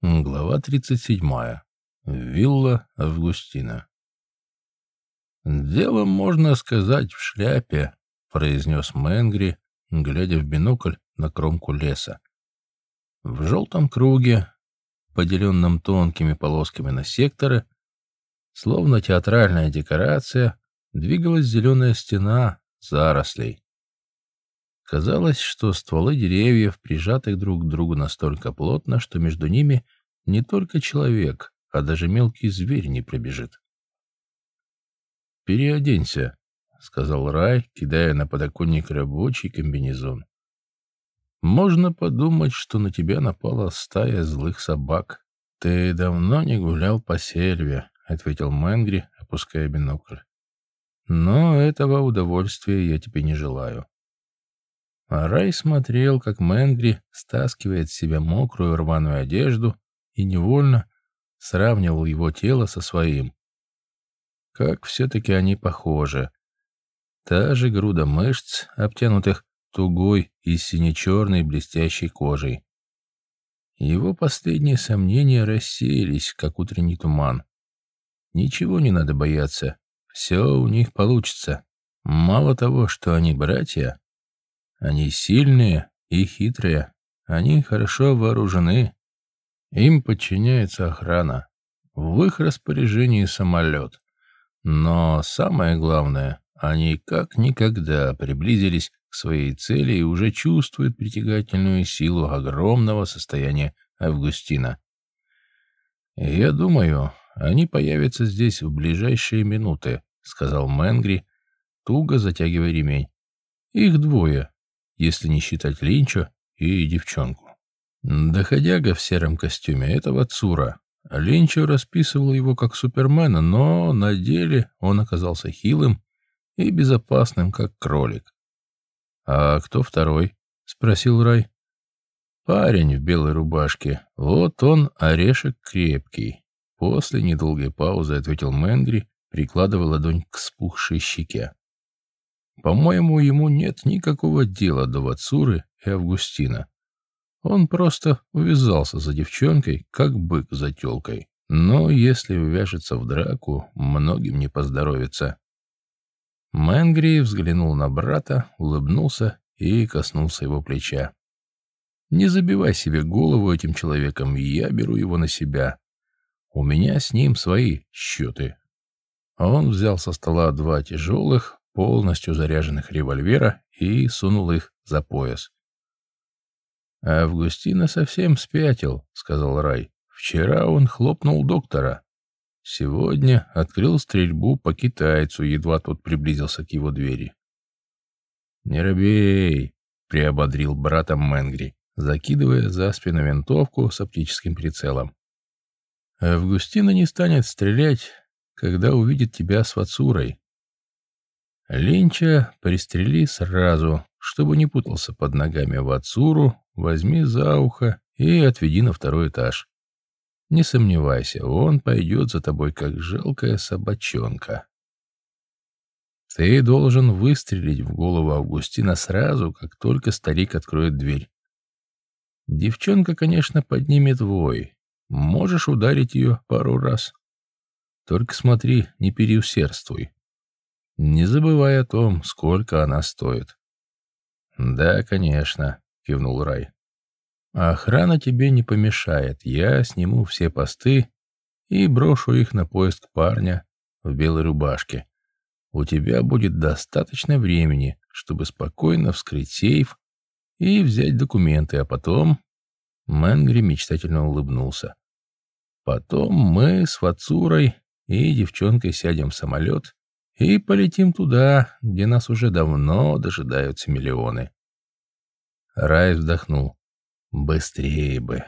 Глава 37. Вилла Августина. «Дело, можно сказать, в шляпе», — произнес Мэнгри, глядя в бинокль на кромку леса. В желтом круге, поделенном тонкими полосками на секторы, словно театральная декорация, двигалась зеленая стена зарослей. Казалось, что стволы деревьев прижаты друг к другу настолько плотно, что между ними не только человек, а даже мелкий зверь не пробежит. «Переоденься», — сказал Рай, кидая на подоконник рабочий комбинезон. «Можно подумать, что на тебя напала стая злых собак. Ты давно не гулял по сельве», — ответил Мэнгри, опуская бинокль. «Но этого удовольствия я тебе не желаю». А Рай смотрел, как Мэнгри стаскивает с себя мокрую рваную одежду и невольно сравнивал его тело со своим. Как все-таки они похожи. Та же груда мышц, обтянутых тугой и сине-черной блестящей кожей. Его последние сомнения рассеялись, как утренний туман. Ничего не надо бояться, все у них получится. Мало того, что они братья, они сильные и хитрые. Они хорошо вооружены. Им подчиняется охрана. В их распоряжении самолет. Но самое главное, они как никогда приблизились к своей цели и уже чувствуют притягательную силу огромного состояния Августина. «Я думаю, они появятся здесь в ближайшие минуты», — сказал Мэнгри, туго затягивая ремень. «Их двое, если не считать Линча и девчонку. Доходяга в сером костюме — это Вацура. Линчо расписывал его как Супермена, но на деле он оказался хилым и безопасным, как кролик. «А кто второй?» — спросил Рай. «Парень в белой рубашке. Вот он, орешек крепкий». После недолгой паузы ответил Мэнгри, прикладывая ладонь к спухшей щеке. По-моему, ему нет никакого дела до Вацуры и Августина. Он просто увязался за девчонкой, как бык за телкой. Но если увяжется в драку, многим не поздоровится. Мэнгри взглянул на брата, улыбнулся и коснулся его плеча. «Не забивай себе голову этим человеком, я беру его на себя. У меня с ним свои счеты». Он взял со стола два тяжелых, полностью заряженных револьвера и сунул их за пояс. «Августина совсем спятил», — сказал Рай. «Вчера он хлопнул доктора. Сегодня открыл стрельбу по китайцу, едва тот приблизился к его двери». «Не робей», — приободрил брата Мэнгри, закидывая за спину винтовку с оптическим прицелом. «Августина не станет стрелять, когда увидит тебя с Вацурой. Линча пристрели сразу, чтобы не путался под ногами в Ацуру, возьми за ухо и отведи на второй этаж. Не сомневайся, он пойдет за тобой, как жалкая собачонка. Ты должен выстрелить в голову Августина сразу, как только старик откроет дверь. Девчонка, конечно, поднимет вой. Можешь ударить ее пару раз. Только смотри, не переусердствуй не забывай о том, сколько она стоит. «Да, конечно», — кивнул Рай. «Охрана тебе не помешает. Я сниму все посты и брошу их на поиск парня в белой рубашке. У тебя будет достаточно времени, чтобы спокойно вскрыть сейф и взять документы, а потом...» Мэнгри мечтательно улыбнулся. «Потом мы с Вацурой и девчонкой сядем в самолет и полетим туда, где нас уже давно дожидаются миллионы. Рай вздохнул. Быстрее бы.